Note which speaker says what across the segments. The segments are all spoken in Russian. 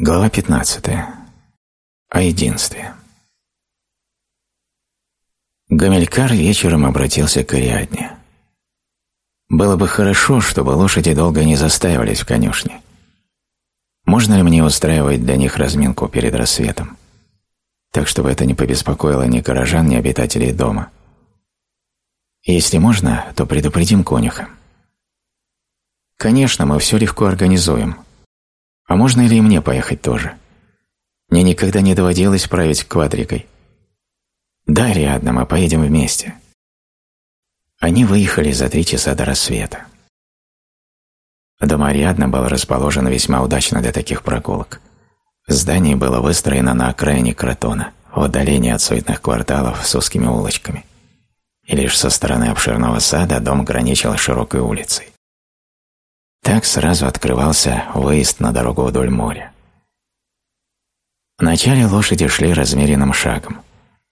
Speaker 1: Глава 15. О единстве. Гамилькар вечером обратился к Ариадне. «Было бы хорошо, чтобы лошади долго не застаивались в конюшне. Можно ли мне устраивать для них разминку перед рассветом? Так, чтобы это не побеспокоило ни горожан, ни обитателей дома. Если можно, то предупредим конюха». «Конечно, мы все легко организуем», а можно ли и мне поехать тоже? Мне никогда не доводилось править квадрикой. Да, Ариадна, мы поедем вместе. Они выехали за три часа до рассвета. Дом Ариадна был расположен весьма удачно для таких прогулок. Здание было выстроено на окраине Кротона, в отдалении от суетных кварталов с узкими улочками. И лишь со стороны обширного сада дом граничил широкой улицей. Так сразу открывался выезд на дорогу вдоль моря. Вначале лошади шли размеренным шагом.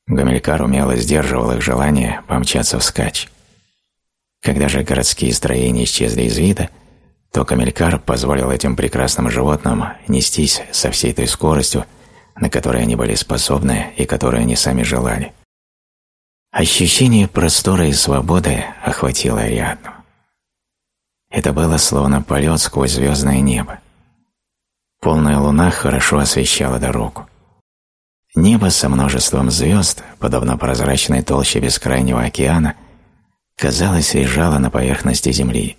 Speaker 1: Гамилькар умело сдерживал их желание помчаться вскачь. Когда же городские строения исчезли из вида, то Камелькар позволил этим прекрасным животным нестись со всей той скоростью, на которой они были способны и которую они сами желали. Ощущение простора и свободы охватило Ариадну. Это было словно полет сквозь звездное небо. Полная луна хорошо освещала дорогу. Небо со множеством звезд, подобно прозрачной толще бескрайнего океана, казалось, лежало на поверхности земли.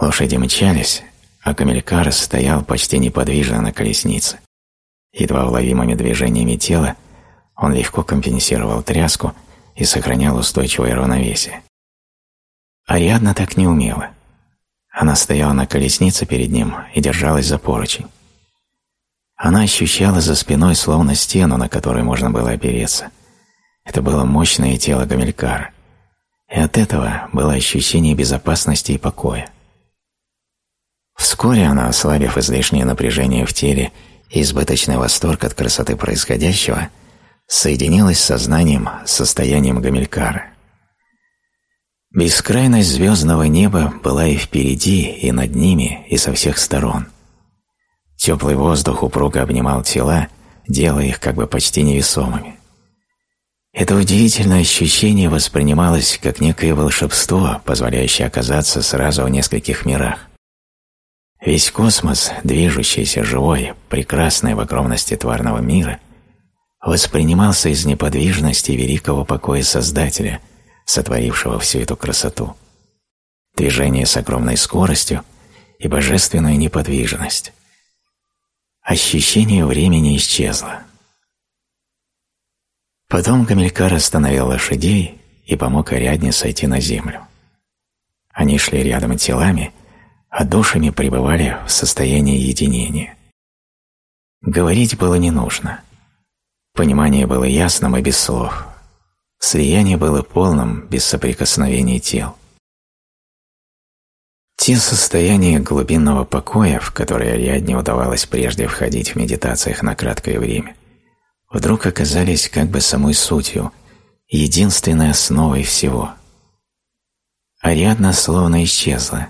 Speaker 1: Лошади мчались, а Камелькар стоял почти неподвижно на колеснице. Едва уловимыми движениями тела он легко компенсировал тряску и сохранял устойчивое равновесие. Ариадна так не умела. Она стояла на колеснице перед ним и держалась за поручень. Она ощущала за спиной словно стену, на которой можно было опереться. Это было мощное тело Гамилькара. И от этого было ощущение безопасности и покоя. Вскоре она, ослабив излишнее напряжение в теле и избыточный восторг от красоты происходящего, соединилась с сознанием с состоянием Гамилькара. Бескрайность звездного неба была и впереди, и над ними, и со всех сторон. Теплый воздух упруго обнимал тела, делая их как бы почти невесомыми. Это удивительное ощущение воспринималось как некое волшебство, позволяющее оказаться сразу в нескольких мирах. Весь космос, движущийся, живой, прекрасный в огромности тварного мира, воспринимался из неподвижности великого покоя Создателя – сотворившего всю эту красоту, движение с огромной скоростью и божественную неподвижность. Ощущение времени исчезло. Потом Гамилькар остановил лошадей и помог Ариадне сойти на землю. Они шли рядом телами, а душами пребывали в состоянии единения. Говорить было не нужно. Понимание было ясным и без слов, Слияние было полным, без соприкосновений тел. Те состояния глубинного покоя, в которые Ариадне удавалось прежде входить в медитациях на краткое время, вдруг оказались как бы самой сутью, единственной основой всего. Ариадна словно исчезла,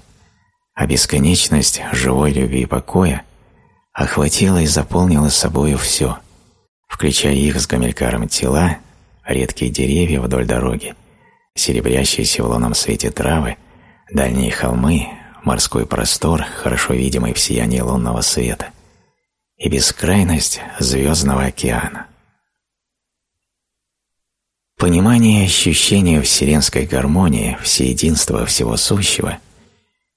Speaker 1: а бесконечность живой любви и покоя охватила и заполнила собою все, включая их с Гамилькаром тела редкие деревья вдоль дороги, серебрящиеся в лунном свете травы, дальние холмы, морской простор, хорошо видимый в сиянии лунного света, и бескрайность звездного океана. Понимание и ощущение вселенской гармонии, всеединства всего сущего –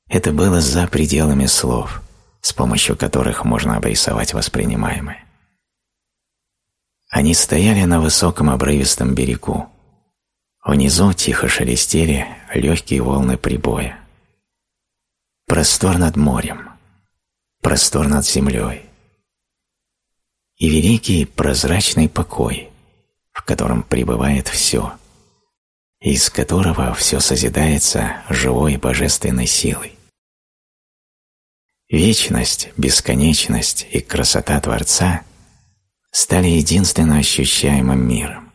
Speaker 1: это было за пределами слов, с помощью которых можно обрисовать воспринимаемое. Они стояли на высоком обрывистом берегу. Внизу тихо шелестели легкие волны прибоя. Простор над морем, простор над землей. И великий прозрачный покой, в котором пребывает все, из которого все созидается живой божественной силой. Вечность, бесконечность и красота Творца стали единственно ощущаемым миром.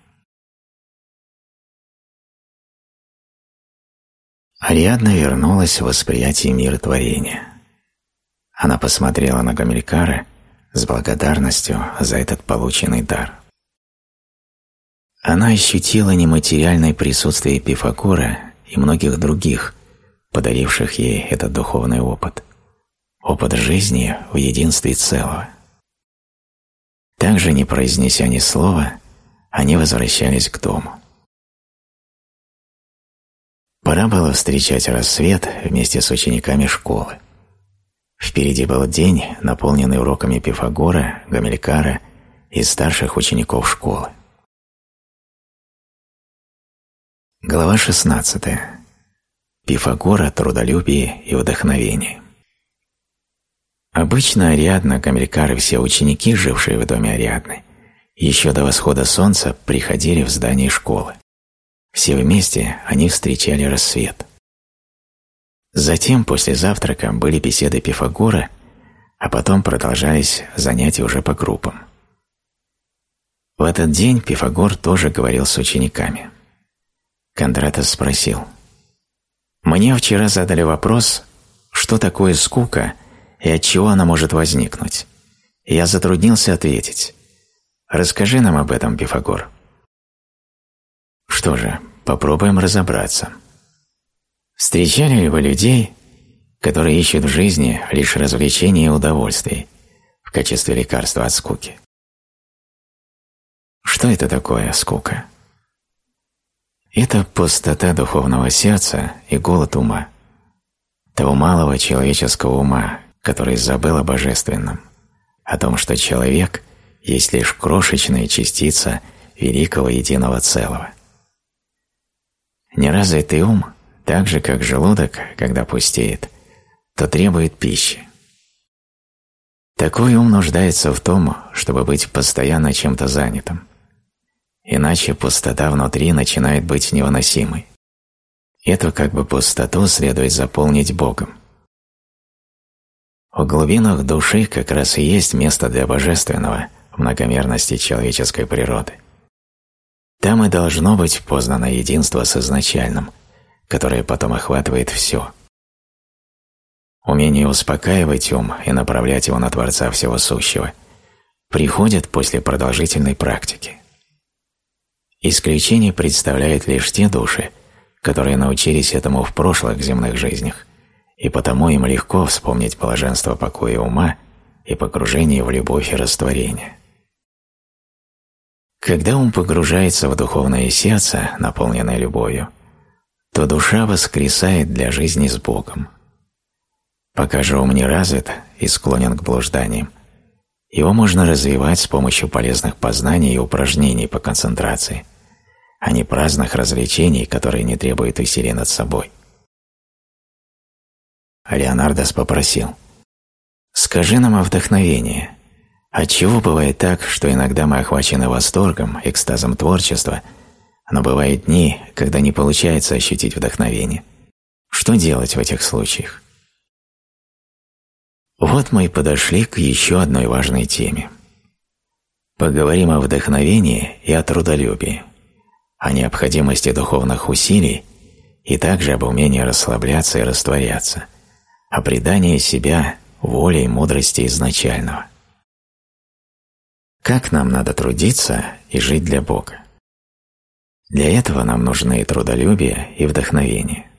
Speaker 1: Ариадна вернулась в восприятие мира творения. Она посмотрела на Гамилькара с благодарностью за этот полученный дар. Она ощутила нематериальное присутствие Пифагора и многих других, подаривших ей этот духовный опыт, опыт жизни в единстве целого. Также, не произнеся ни слова, они возвращались к дому. Пора было встречать рассвет вместе с учениками школы. Впереди был день, наполненный уроками Пифагора, Гамилькара и старших учеников школы. Глава 16. Пифагора, трудолюбие и вдохновение. Обычно Ариадна, Гамилькар и все ученики, жившие в доме Ариадны, еще до восхода солнца приходили в здание школы. Все вместе они встречали рассвет. Затем, после завтрака, были беседы Пифагора, а потом продолжались занятия уже по группам. В этот день Пифагор тоже говорил с учениками. Кондратос спросил. «Мне вчера задали вопрос, что такое скука и от чего она может возникнуть. Я затруднился ответить. Расскажи нам об этом, Пифагор». Что же, попробуем разобраться. Встречали ли вы людей, которые ищут в жизни лишь развлечения и удовольствий в качестве лекарства от скуки? Что это такое скука? Это пустота духовного сердца и голод ума, того малого человеческого ума, который забыл о божественном, о том, что человек есть лишь крошечная частица великого единого целого. Неразвитый ум, так же как желудок, когда пустеет, то требует пищи. Такой ум нуждается в том, чтобы быть постоянно чем-то занятым. Иначе пустота внутри начинает быть невыносимой. Эту как бы пустоту следует заполнить Богом. В глубинах души как раз и есть место для божественного в многомерности человеческой природы. Там и должно быть познано единство с изначальным, которое потом охватывает все. Умение успокаивать ум и направлять его на Творца Всего Сущего приходит после продолжительной практики. Исключение представляют лишь те души, которые научились этому в прошлых земных жизнях, и потому им легко вспомнить блаженство покоя ума и погружение в любовь и растворение. Когда ум погружается в духовное сердце, наполненное любовью, то душа воскресает для жизни с Богом. Пока же ум не развит и склонен к блужданиям, его можно развивать с помощью полезных познаний и упражнений по концентрации, а не праздных развлечений, которые не требуют усилий над собой. Леонардос попросил, «Скажи нам о вдохновении, Отчего бывает так, что иногда мы охвачены восторгом, экстазом творчества, но бывают дни, когда не получается ощутить вдохновение. Что делать в этих случаях? Вот мы и подошли к еще одной важной теме. Поговорим о вдохновении и о трудолюбии, о необходимости духовных усилий и также об умении расслабляться и растворяться, о предании себя воле и мудрости изначального. Как нам надо трудиться и жить для Бога? Для этого нам нужны и трудолюбие, и вдохновение.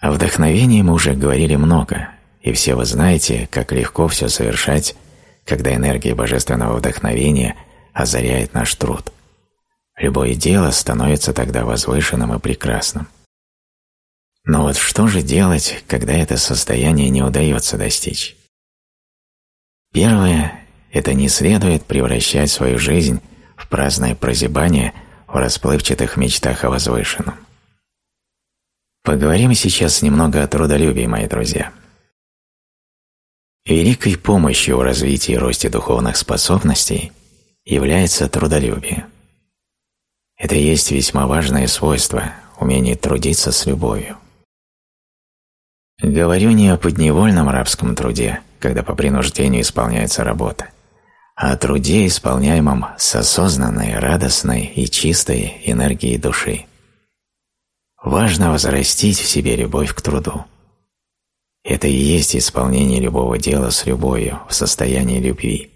Speaker 1: О вдохновении мы уже говорили много, и все вы знаете, как легко все совершать, когда энергия божественного вдохновения озаряет наш труд. Любое дело становится тогда возвышенным и прекрасным. Но вот что же делать, когда это состояние не удается достичь? Первое это не следует превращать свою жизнь в праздное прозябание в расплывчатых мечтах о возвышенном. Поговорим сейчас немного о трудолюбии, мои друзья. Великой помощью в развитии и росте духовных способностей является трудолюбие. Это есть весьма важное свойство – умение трудиться с любовью. Говорю не о подневольном рабском труде, когда по принуждению исполняется работа, о труде, исполняемом с осознанной, радостной и чистой энергией души. Важно возрастить в себе любовь к труду. Это и есть исполнение любого дела с любовью в состоянии любви.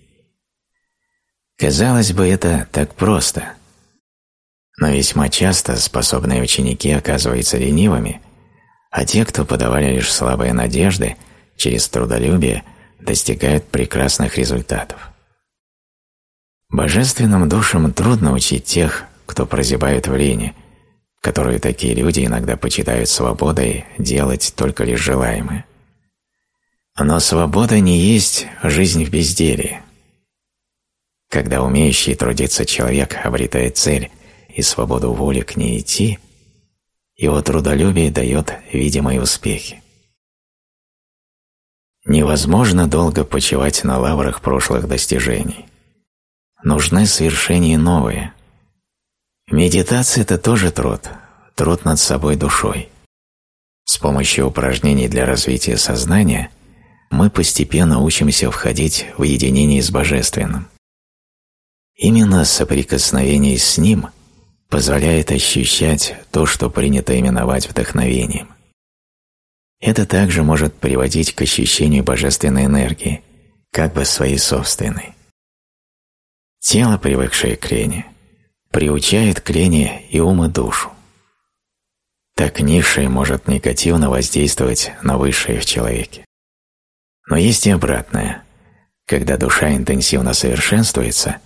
Speaker 1: Казалось бы, это так просто. Но весьма часто способные ученики оказываются ленивыми, а те, кто подавали лишь слабые надежды, через трудолюбие достигают прекрасных результатов. Божественным душам трудно учить тех, кто прозябает в лени, которую такие люди иногда почитают свободой делать только лишь желаемое. Но свобода не есть жизнь в безделии. Когда умеющий трудиться человек обретает цель и свободу воли к ней идти, его трудолюбие дает видимые успехи. Невозможно долго почивать на лаврах прошлых достижений. Нужны свершения новые. Медитация – это тоже труд, труд над собой душой. С помощью упражнений для развития сознания мы постепенно учимся входить в единение с Божественным. Именно соприкосновение с Ним позволяет ощущать то, что принято именовать вдохновением. Это также может приводить к ощущению божественной энергии, как бы своей собственной. Тело, привыкшее к лени, приучает к лени и ум и душу. Так низшее может негативно воздействовать на высшее в человеке. Но есть и обратное. Когда душа интенсивно совершенствуется,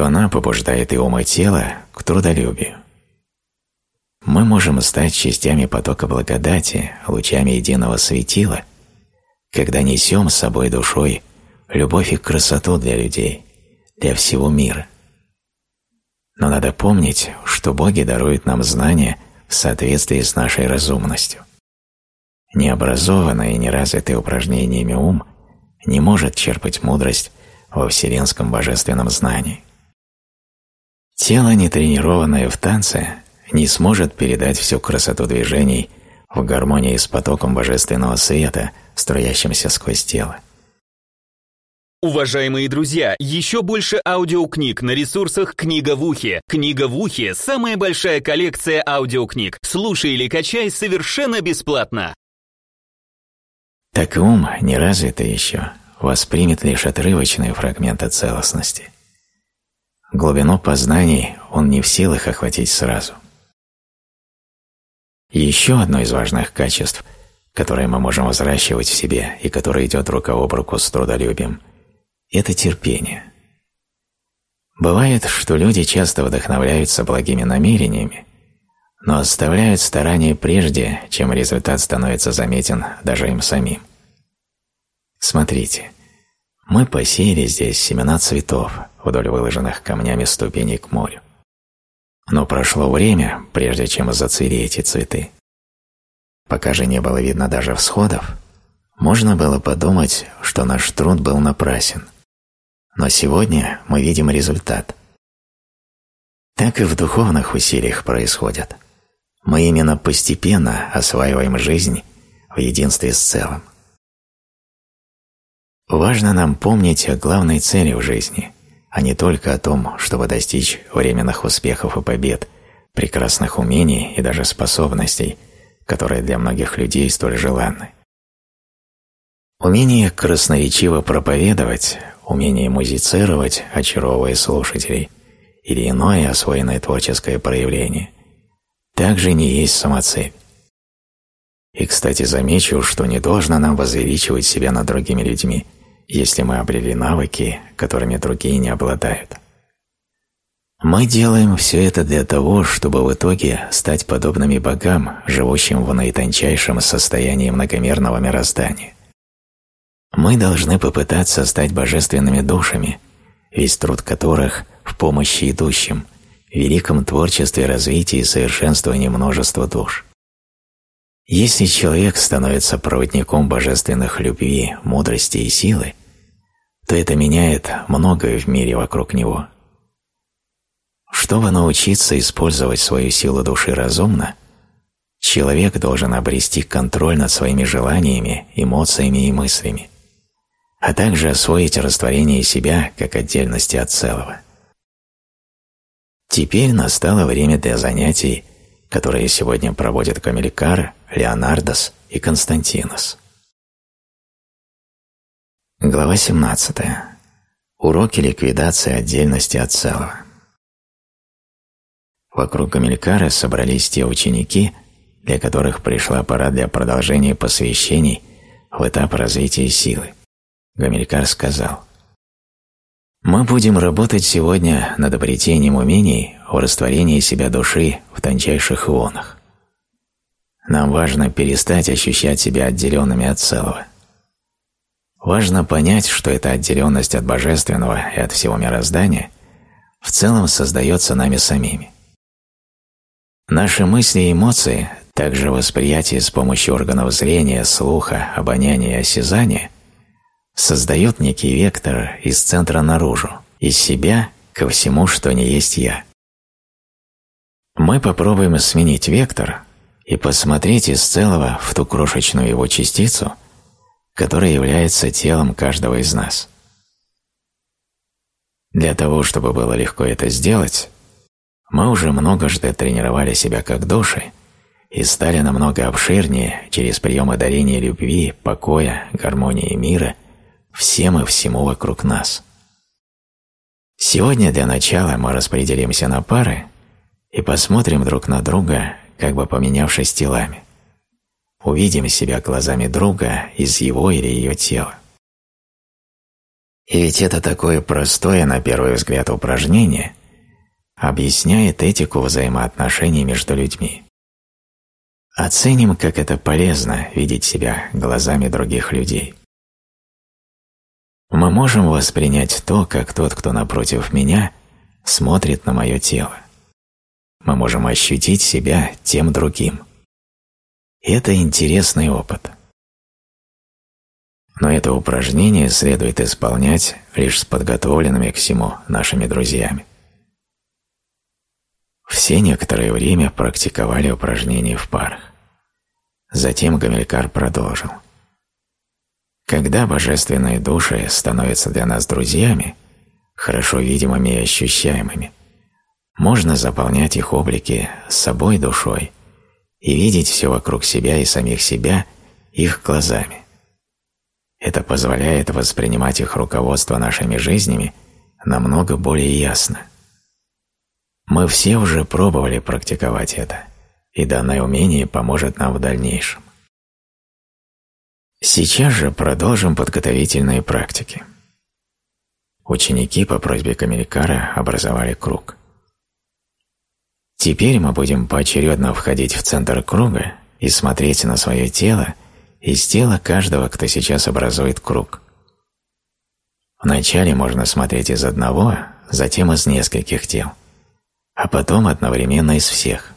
Speaker 1: то она побуждает и ум и тело к трудолюбию мы можем стать частями потока благодати, лучами единого светила, когда несем с собой душой любовь и красоту для людей, для всего мира. Но надо помнить, что боги даруют нам знания в соответствии с нашей разумностью. Необразованный и неразвитый упражнениями ум не может черпать мудрость во вселенском божественном знании. Тело, не тренированное в танце, не сможет передать всю красоту движений в гармонии с потоком божественного света, струящимся сквозь тело.
Speaker 2: Уважаемые друзья, еще больше аудиокниг на ресурсах «Книга в ухе». «Книга в ухе» — самая большая коллекция аудиокниг. Слушай или качай совершенно бесплатно.
Speaker 1: Так ум, не развитый еще, воспримет лишь отрывочные фрагменты целостности. Глубину познаний он не в силах охватить сразу – еще одно из важных качеств, которое мы можем взращивать в себе и которое идет рука об руку с трудолюбием, это терпение. Бывает, что люди часто вдохновляются благими намерениями, но оставляют старания прежде, чем результат становится заметен даже им самим. Смотрите, мы посеяли здесь семена цветов вдоль выложенных камнями ступеней к морю. Но прошло время, прежде чем зацвели эти цветы. Пока же не было видно даже всходов, можно было подумать, что наш труд был напрасен. Но сегодня мы видим результат. Так и в духовных усилиях происходит. Мы именно постепенно осваиваем жизнь в единстве с целым. Важно нам помнить о главной цели в жизни – а не только о том, чтобы достичь временных успехов и побед, прекрасных умений и даже способностей, которые для многих людей столь желанны. Умение красноречиво проповедовать, умение музицировать, очаровывая слушателей, или иное освоенное творческое проявление, также не есть самоцель. И, кстати, замечу, что не должно нам возвеличивать себя над другими людьми – если мы обрели навыки, которыми другие не обладают. Мы делаем все это для того, чтобы в итоге стать подобными богам, живущим в наитончайшем состоянии многомерного мироздания. Мы должны попытаться стать божественными душами, весь труд которых в помощи идущим, в великом творчестве развития и совершенствовании множества душ. Если человек становится проводником божественных любви, мудрости и силы, то это меняет многое в мире вокруг него. Чтобы научиться использовать свою силу души разумно, человек должен обрести контроль над своими желаниями, эмоциями и мыслями, а также освоить растворение себя как отдельности от целого. Теперь настало время для занятий, которые сегодня проводят Камелькар, Леонардос и Константинос. Глава 17. Уроки ликвидации отдельности от целого. Вокруг Гамилькара собрались те ученики, для которых пришла пора для продолжения посвящений в этап развития силы. Гамилькар сказал, «Мы будем работать сегодня над обретением умений в растворении себя души в тончайших ионах. Нам важно перестать ощущать себя отделенными от целого. Важно понять, что эта отделенность от Божественного и от всего мироздания в целом создается нами самими. Наши мысли и эмоции, также восприятие с помощью органов зрения, слуха, обоняния и осязания, создают некий вектор из центра наружу, из себя ко всему, что не есть «я». Мы попробуем сменить вектор и посмотреть из целого в ту крошечную его частицу – которое является телом каждого из нас. Для того, чтобы было легко это сделать, мы уже многожды тренировали себя как души и стали намного обширнее через приемы дарения любви, покоя, гармонии мира всем и всему вокруг нас. Сегодня для начала мы распределимся на пары и посмотрим друг на друга, как бы поменявшись телами увидим себя глазами друга из его или ее тела. И ведь это такое простое, на первый взгляд, упражнение объясняет этику взаимоотношений между людьми. Оценим, как это полезно видеть себя глазами других людей. Мы можем воспринять то, как тот, кто напротив меня, смотрит на мое тело. Мы можем ощутить себя тем другим – это интересный опыт. Но это упражнение следует исполнять лишь с подготовленными к всему нашими друзьями. Все некоторое время практиковали упражнения в парах. Затем Гамилькар продолжил. Когда божественные души становятся для нас друзьями, хорошо видимыми и ощущаемыми, можно заполнять их облики собой душой – и видеть все вокруг себя и самих себя их глазами. Это позволяет воспринимать их руководство нашими жизнями намного более ясно. Мы все уже пробовали практиковать это, и данное умение поможет нам в дальнейшем. Сейчас же продолжим подготовительные практики. Ученики по просьбе Камелькара образовали круг. Теперь мы будем поочередно входить в центр круга и смотреть на свое тело из тела каждого, кто сейчас образует круг. Вначале можно смотреть из одного, затем из нескольких тел, а потом одновременно из всех.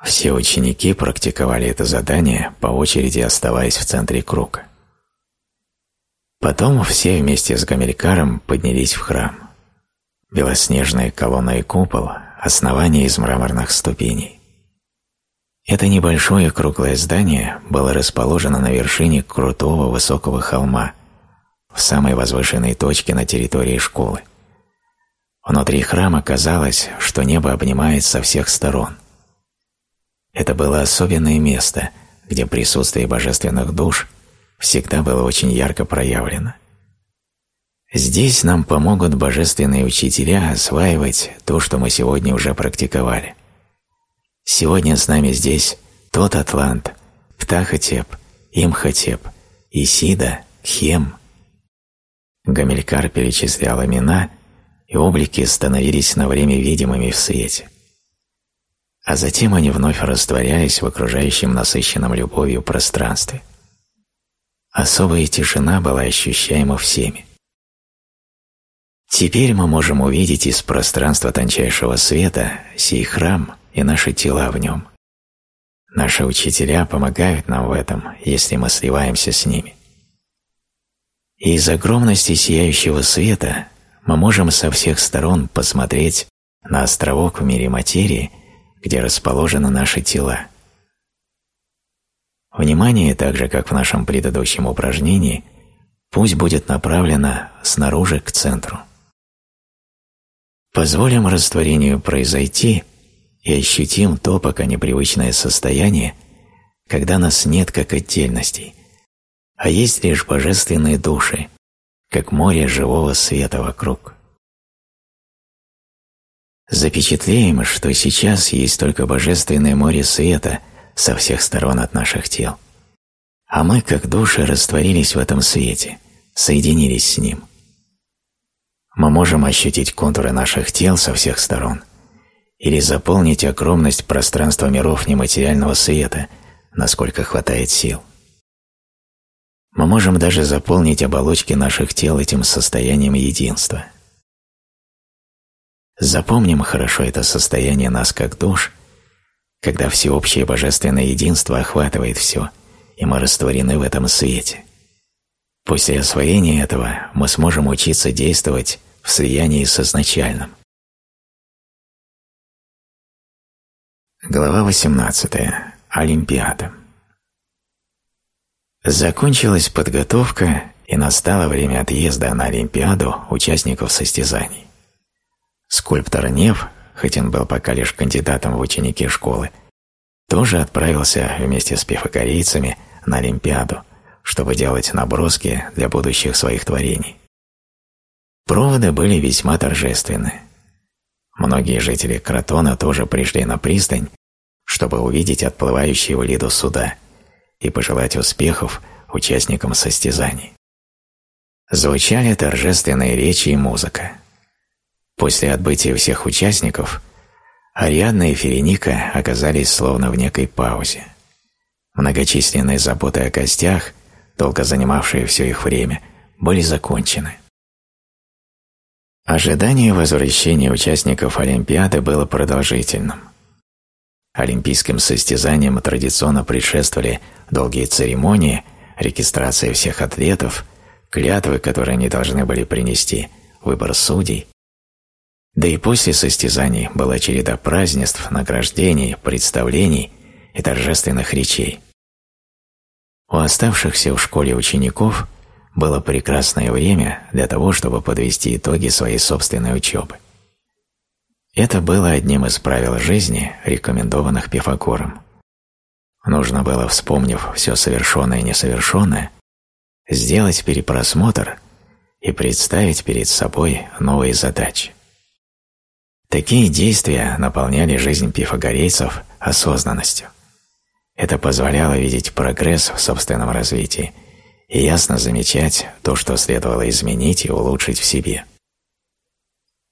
Speaker 1: Все ученики практиковали это задание, по очереди оставаясь в центре круга. Потом все вместе с Гамилькаром поднялись в храм белоснежная колонна и купол, основание из мраморных ступеней. Это небольшое круглое здание было расположено на вершине крутого высокого холма, в самой возвышенной точке на территории школы. Внутри храма казалось, что небо обнимает со всех сторон. Это было особенное место, где присутствие божественных душ всегда было очень ярко проявлено. Здесь нам помогут божественные учителя осваивать то, что мы сегодня уже практиковали. Сегодня с нами здесь тот Атлант, Птахотеп, Имхотеп, Исида, Хем. Гамилькар перечислял имена, и облики становились на время видимыми в свете. А затем они вновь растворялись в окружающем насыщенном любовью пространстве. Особая тишина была ощущаема всеми. Теперь мы можем увидеть из пространства тончайшего света сей храм и наши тела в нем. Наши учителя помогают нам в этом, если мы сливаемся с ними. И из огромности сияющего света мы можем со всех сторон посмотреть на островок в мире материи, где расположены наши тела. Внимание, так же как в нашем предыдущем упражнении, пусть будет направлено снаружи к центру. Позволим растворению произойти и ощутим то пока непривычное состояние, когда нас нет как отдельностей, а есть лишь божественные души, как море живого света вокруг. Запечатлеем, что сейчас есть только божественное море света со всех сторон от наших тел. А мы, как души, растворились в этом свете, соединились с ним. Мы можем ощутить контуры наших тел со всех сторон или заполнить огромность пространства миров нематериального света, насколько хватает сил. Мы можем даже заполнить оболочки наших тел этим состоянием единства – Запомним хорошо это состояние нас как душ, когда всеобщее божественное единство охватывает все, и мы растворены в этом свете. После освоения этого мы сможем учиться действовать в слиянии с изначальным. Глава 18. Олимпиада. Закончилась подготовка, и настало время отъезда на Олимпиаду участников состязаний. Скульптор Нев, хоть он был пока лишь кандидатом в ученики школы, тоже отправился вместе с пифагорейцами на Олимпиаду, чтобы делать наброски для будущих своих творений. Проводы были весьма торжественны. Многие жители Кротона тоже пришли на пристань, чтобы увидеть отплывающие в Лиду суда и пожелать успехов участникам состязаний. Звучали торжественные речи и музыка. После отбытия всех участников Ариадна и Ференика оказались словно в некой паузе. Многочисленные заботы о костях, долго занимавшие все их время, были закончены. Ожидание возвращения участников Олимпиады было продолжительным. Олимпийским состязаниям традиционно предшествовали долгие церемонии, регистрация всех атлетов, клятвы, которые они должны были принести, выбор судей, да и после состязаний была череда празднеств, награждений, представлений и торжественных речей. У оставшихся в школе учеников было прекрасное время для того, чтобы подвести итоги своей собственной учебы. Это было одним из правил жизни, рекомендованных Пифагором. Нужно было, вспомнив все совершенное и несовершенное, сделать перепросмотр и представить перед собой новые задачи. Такие действия наполняли жизнь пифагорейцев осознанностью. Это позволяло видеть прогресс в собственном развитии и ясно замечать то, что следовало изменить и улучшить в себе.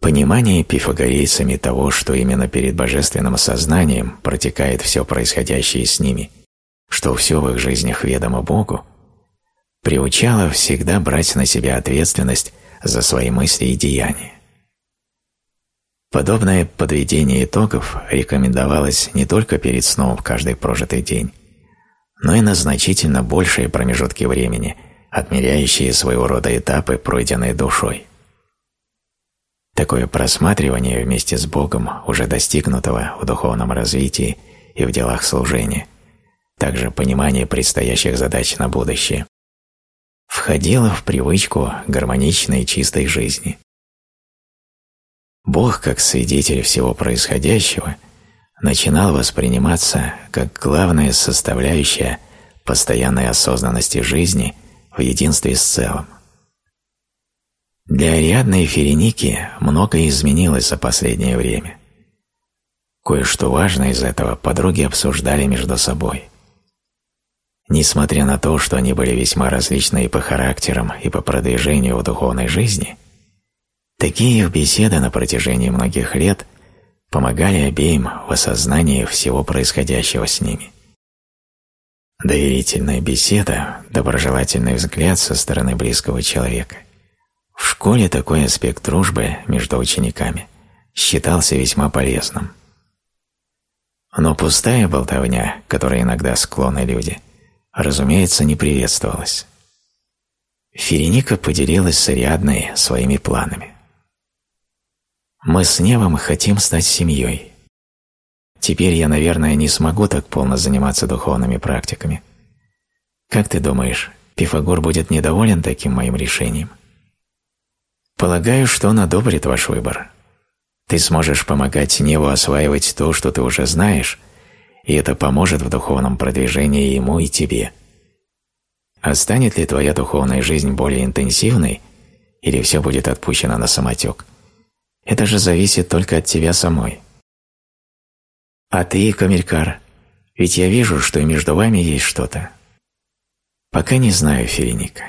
Speaker 1: Понимание пифагорейцами того, что именно перед божественным сознанием протекает все происходящее с ними, что все в их жизнях ведомо Богу, приучало всегда брать на себя ответственность за свои мысли и деяния. Подобное подведение итогов рекомендовалось не только перед сном в каждый прожитый день, но и на значительно большие промежутки времени, отмеряющие своего рода этапы, пройденные душой. Такое просматривание вместе с Богом, уже достигнутого в духовном развитии и в делах служения, также понимание предстоящих задач на будущее, входило в привычку гармоничной чистой жизни. Бог, как свидетель всего происходящего, начинал восприниматься как главная составляющая постоянной осознанности жизни в единстве с целым. Для Ариадны и Ференики многое изменилось за последнее время. Кое-что важное из этого подруги обсуждали между собой. Несмотря на то, что они были весьма различны и по характерам, и по продвижению в духовной жизни – Такие беседы на протяжении многих лет помогали обеим в осознании всего происходящего с ними. Доверительная беседа, доброжелательный взгляд со стороны близкого человека. В школе такой аспект дружбы между учениками считался весьма полезным. Но пустая болтовня, которой иногда склонны люди, разумеется, не приветствовалась. Ференика поделилась с Ариадной своими планами. Мы с Невом хотим стать семьей. Теперь я, наверное, не смогу так полно заниматься духовными практиками. Как ты думаешь, Пифагор будет недоволен таким моим решением? Полагаю, что он одобрит ваш выбор. Ты сможешь помогать Неву осваивать то, что ты уже знаешь, и это поможет в духовном продвижении ему и тебе. А станет ли твоя духовная жизнь более интенсивной, или все будет отпущено на самотек? Это же зависит только от тебя самой. А ты, Камелькар, ведь я вижу, что и между вами есть что-то. Пока не знаю Ференика.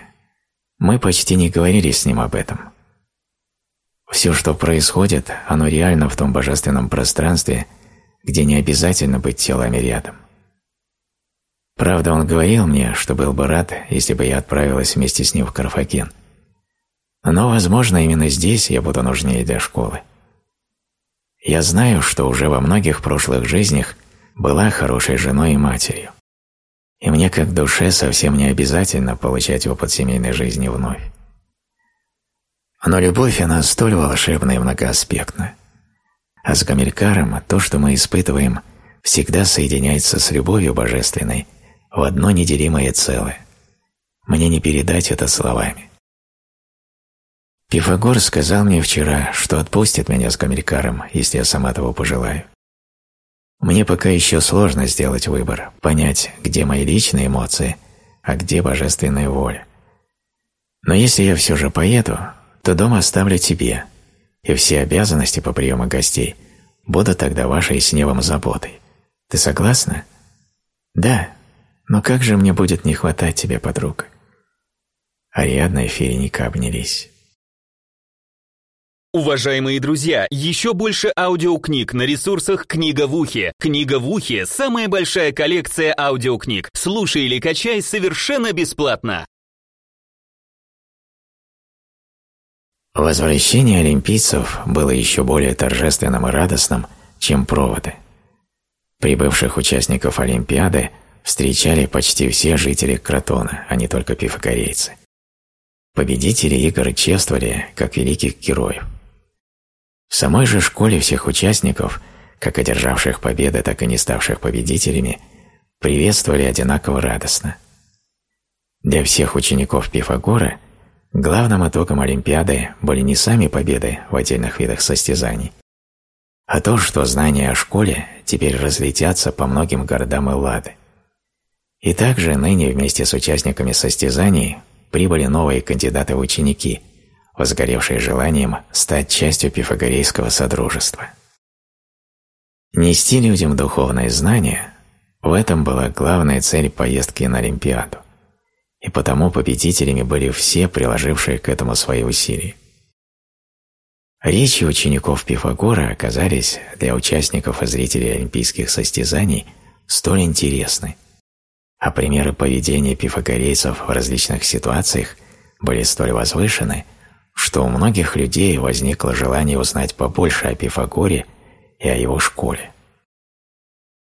Speaker 1: Мы почти не говорили с ним об этом. Все, что происходит, оно реально в том божественном пространстве, где не обязательно быть телами рядом. Правда, он говорил мне, что был бы рад, если бы я отправилась вместе с ним в Карфаген. Но, возможно, именно здесь я буду нужнее для школы. Я знаю, что уже во многих прошлых жизнях была хорошей женой и матерью. И мне как душе совсем не обязательно получать опыт семейной жизни вновь. Но любовь, она столь волшебна и многоаспектна. А с Гамилькаром то, что мы испытываем, всегда соединяется с любовью божественной в одно неделимое целое. Мне не передать это словами. Пифагор сказал мне вчера, что отпустит меня с Гамилькаром, если я сама того пожелаю. Мне пока еще сложно сделать выбор, понять, где мои личные эмоции, а где божественная воля. Но если я все же поеду, то дом оставлю тебе, и все обязанности по приему гостей будут тогда вашей с небом заботой. Ты согласна? Да. Но как же мне будет не хватать тебе, подруга? Ариадна и Ференика обнялись.
Speaker 2: Уважаемые друзья, еще больше аудиокниг на ресурсах «Книга в ухе». «Книга в ухе» — самая большая коллекция аудиокниг. Слушай или качай совершенно бесплатно.
Speaker 1: Возвращение олимпийцев было еще более торжественным и радостным, чем проводы. Прибывших участников Олимпиады встречали почти все жители Кротона, а не только пифагорейцы. Победители игр чествовали как великих героев. В самой же школе всех участников, как одержавших победы, так и не ставших победителями, приветствовали одинаково радостно. Для всех учеников Пифагора главным итогом Олимпиады были не сами победы в отдельных видах состязаний, а то, что знания о школе теперь разлетятся по многим городам Эллады. И также ныне вместе с участниками состязаний прибыли новые кандидаты в ученики, возгоревшие желанием стать частью пифагорейского содружества. Нести людям духовные знания – в этом была главная цель поездки на Олимпиаду, и потому победителями были все, приложившие к этому свои усилия. Речи учеников Пифагора оказались для участников и зрителей олимпийских состязаний столь интересны, а примеры поведения пифагорейцев в различных ситуациях были столь возвышены – что у многих людей возникло желание узнать побольше о Пифагоре и о его школе.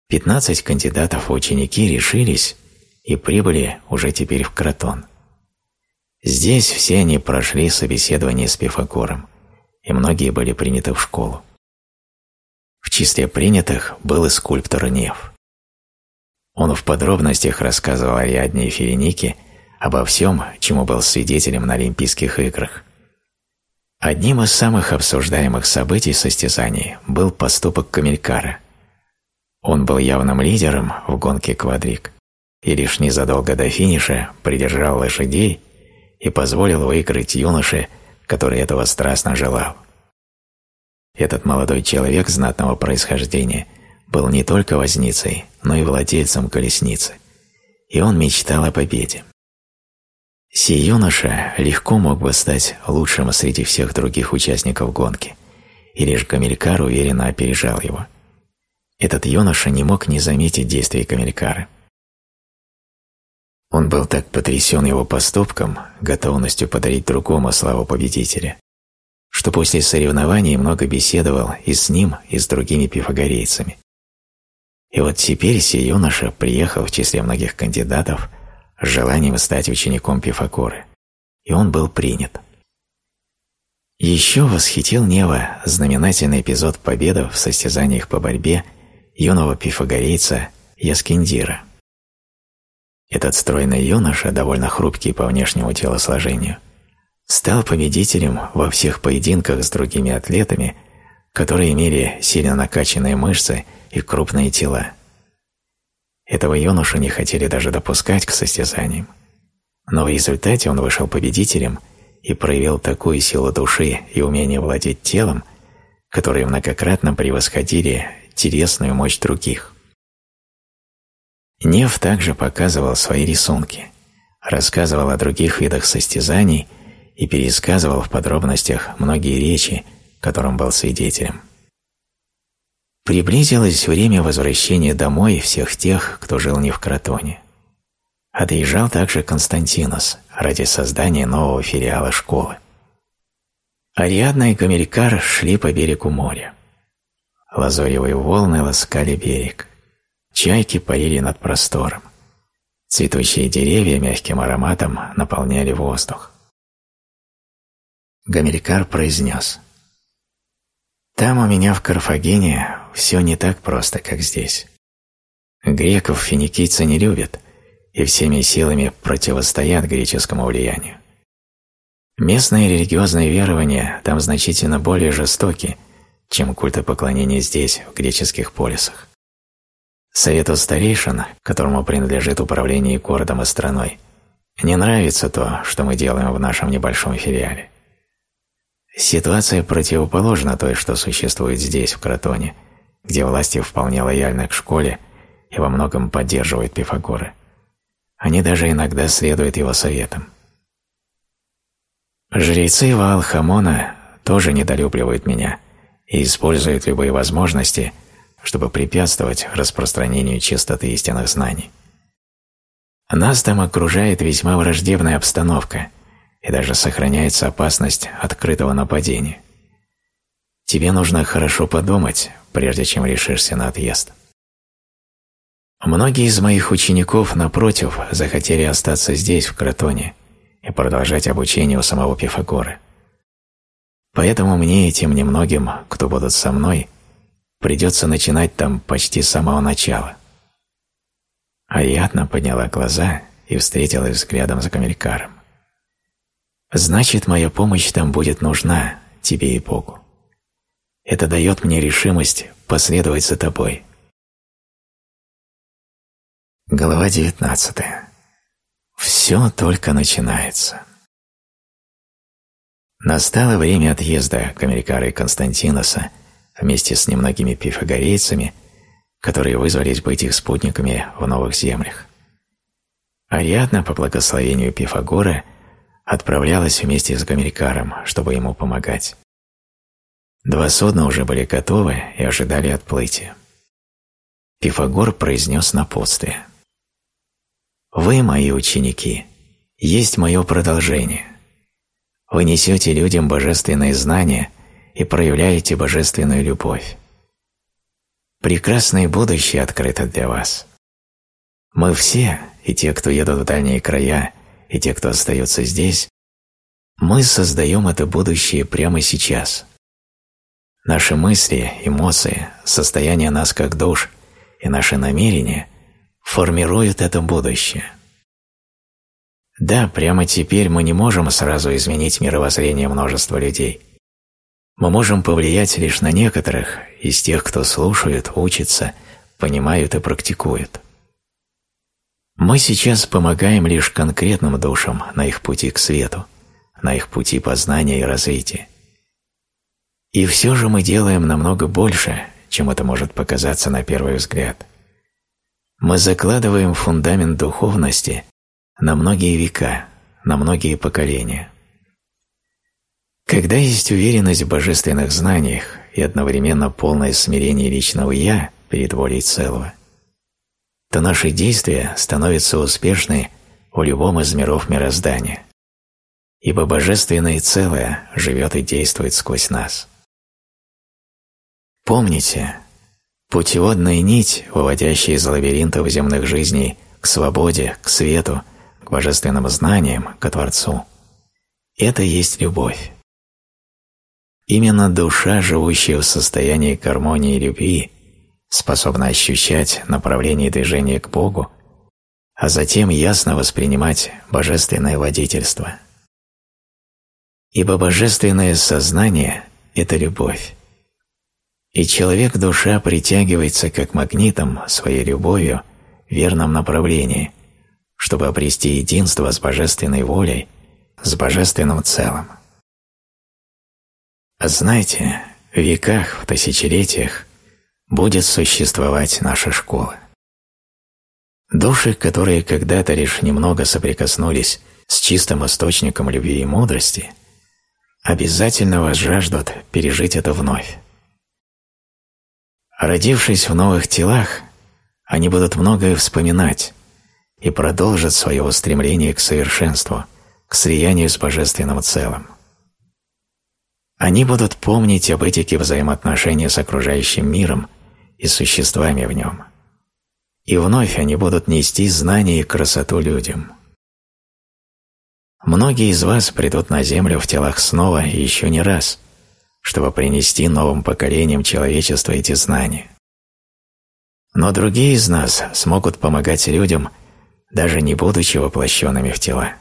Speaker 1: Пятнадцать кандидатов в ученики решились и прибыли уже теперь в Кротон. Здесь все они прошли собеседование с Пифагором, и многие были приняты в школу. В числе принятых был и скульптор Нев. Он в подробностях рассказывал Ариадне и Ференике обо всем, чему был свидетелем на Олимпийских играх – Одним из самых обсуждаемых событий состязаний был поступок Камелькара. Он был явным лидером в гонке квадрик и лишь незадолго до финиша придержал лошадей и позволил выиграть юноше, который этого страстно желал. Этот молодой человек знатного происхождения был не только возницей, но и владельцем колесницы, и он мечтал о победе. Сей юноша легко мог бы стать лучшим среди всех других участников гонки, и лишь Камелькар уверенно опережал его. Этот юноша не мог не заметить действий Камелькара. Он был так потрясен его поступком, готовностью подарить другому славу победителя, что после соревнований много беседовал и с ним, и с другими пифагорейцами. И вот теперь сей юноша приехал в числе многих кандидатов – с желанием стать учеником Пифагора, и он был принят. Еще восхитил Нева знаменательный эпизод победы в состязаниях по борьбе юного пифагорейца Яскиндира. Этот стройный юноша, довольно хрупкий по внешнему телосложению, стал победителем во всех поединках с другими атлетами, которые имели сильно накачанные мышцы и крупные тела. Этого юношу не хотели даже допускать к состязаниям. Но в результате он вышел победителем и проявил такую силу души и умение владеть телом, которые многократно превосходили телесную мощь других. Нев также показывал свои рисунки, рассказывал о других видах состязаний и пересказывал в подробностях многие речи, которым был свидетелем. Приблизилось время возвращения домой всех тех, кто жил не в Кротоне. Отъезжал также Константинос ради создания нового филиала школы. Ариадна и Гамилькар шли по берегу моря. Лазоревые волны ласкали берег. Чайки парили над простором. Цветущие деревья мягким ароматом наполняли воздух. Гамилькар произнес «Там у меня в Карфагене все не так просто, как здесь. Греков финикийцы не любят и всеми силами противостоят греческому влиянию. Местные религиозные верования там значительно более жестоки, чем культопоклонение здесь, в греческих полисах. Совету старейшин, которому принадлежит управление городом и страной, не нравится то, что мы делаем в нашем небольшом филиале. Ситуация противоположна той, что существует здесь, в Кротоне, где власти вполне лояльны к школе и во многом поддерживают Пифагора. Они даже иногда следуют его советам. Жрецы Ваал-Хамона тоже недолюбливают меня и используют любые возможности, чтобы препятствовать распространению чистоты истинных знаний. Нас там окружает весьма враждебная обстановка, и даже сохраняется опасность открытого нападения. Тебе нужно хорошо подумать, прежде чем решишься на отъезд. Многие из моих учеников, напротив, захотели остаться здесь, в Кротоне, и продолжать обучение у самого Пифагора. Поэтому мне и тем немногим, кто будут со мной, придется начинать там почти с самого начала. Ариадна подняла глаза и встретилась взглядом с Камелькаром. «Значит, моя помощь там будет нужна тебе и Богу. Это дает мне решимость последовать за тобой». Глава девятнадцатая. Все только начинается. Настало время отъезда Камерикара и Константиноса вместе с немногими пифагорейцами, которые вызвались быть их спутниками в новых землях. Ариадна по благословению Пифагора отправлялась вместе с Гамилькаром, чтобы ему помогать. Два судна уже были готовы и ожидали отплытия. Пифагор произнес напутствие. Вы, мои ученики, есть мое продолжение. Вы несете людям божественные знания и проявляете божественную любовь. Прекрасное будущее открыто для вас. Мы все, и те, кто едут в дальние края, и те, кто остается здесь, мы создаем это будущее прямо сейчас. Наши мысли, эмоции, состояние нас как душ и наши намерения формирует это будущее. Да, прямо теперь мы не можем сразу изменить мировоззрение множества людей. Мы можем повлиять лишь на некоторых из тех, кто слушает, учится, понимают и практикует. Мы сейчас помогаем лишь конкретным душам на их пути к свету, на их пути познания и развития. И все же мы делаем намного больше, чем это может показаться на первый взгляд – мы закладываем фундамент духовности на многие века, на многие поколения. Когда есть уверенность в божественных знаниях и одновременно полное смирение личного «я» перед волей целого, то наши действия становятся успешны у любом из миров мироздания, ибо божественное целое живет и действует сквозь нас. Помните, Путеводная нить, выводящая из лабиринтов земных жизней к свободе, к свету, к божественным знаниям, к Творцу – это есть любовь. Именно душа, живущая в состоянии гармонии и любви, способна ощущать направление движения к Богу, а затем ясно воспринимать божественное водительство. Ибо божественное сознание – это любовь. И человек-душа притягивается как магнитом своей любовью в верном направлении, чтобы обрести единство с божественной волей, с божественным целым. Знайте, в веках, в тысячелетиях будет существовать наша школа. Души, которые когда-то лишь немного соприкоснулись с чистым источником любви и мудрости, обязательно возжаждут пережить это вновь. Родившись в новых телах, они будут многое вспоминать и продолжат свое устремление к совершенству, к слиянию с божественным целым. Они будут помнить об этике взаимоотношения с окружающим миром и существами в нем. И вновь они будут нести знания и красоту людям. Многие из вас придут на Землю в телах снова еще не раз, чтобы принести новым поколениям человечества эти знания. Но другие из нас смогут помогать людям, даже не будучи воплощенными в тела.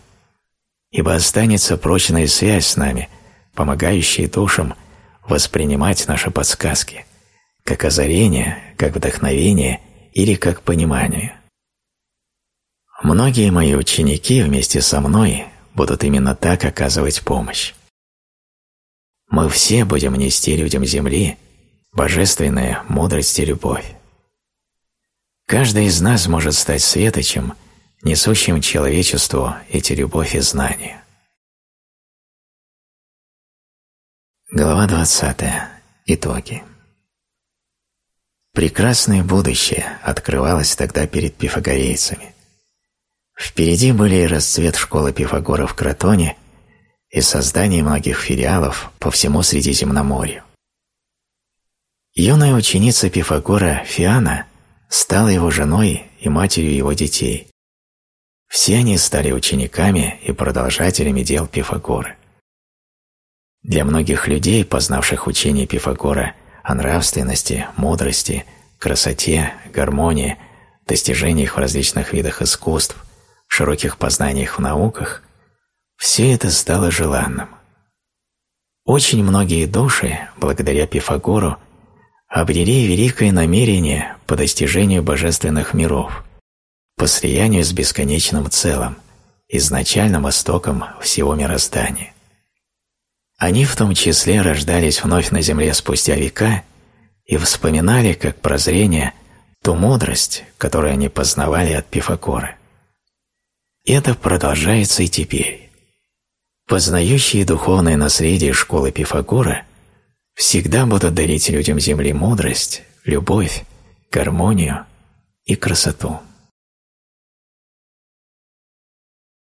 Speaker 1: Ибо останется прочная связь с нами, помогающая душам воспринимать наши подсказки, как озарение, как вдохновение или как понимание. Многие мои ученики вместе со мной будут именно так оказывать помощь. Мы все будем нести людям Земли божественная мудрость и любовь. Каждый из нас может стать светочем, несущим человечеству эти любовь и знания. Глава 20. Итоги. Прекрасное будущее открывалось тогда перед пифагорейцами. Впереди были расцвет школы Пифагора в Кротоне и создание многих филиалов по всему Средиземноморью. Юная ученица Пифагора Фиана стала его женой и матерью его детей. Все они стали учениками и продолжателями дел Пифагора. Для многих людей, познавших учение Пифагора о нравственности, мудрости, красоте, гармонии, достижениях в различных видах искусств, широких познаниях в науках, все это стало желанным. Очень многие души, благодаря Пифагору, обрели великое намерение по достижению божественных миров, по слиянию с бесконечным целым, изначальным истоком всего мироздания. Они в том числе рождались вновь на земле спустя века и вспоминали, как прозрение, ту мудрость, которую они познавали от Пифагора. Это продолжается и теперь. Познающие духовное наследие школы Пифагора всегда будут дарить людям Земли мудрость, любовь, гармонию и красоту.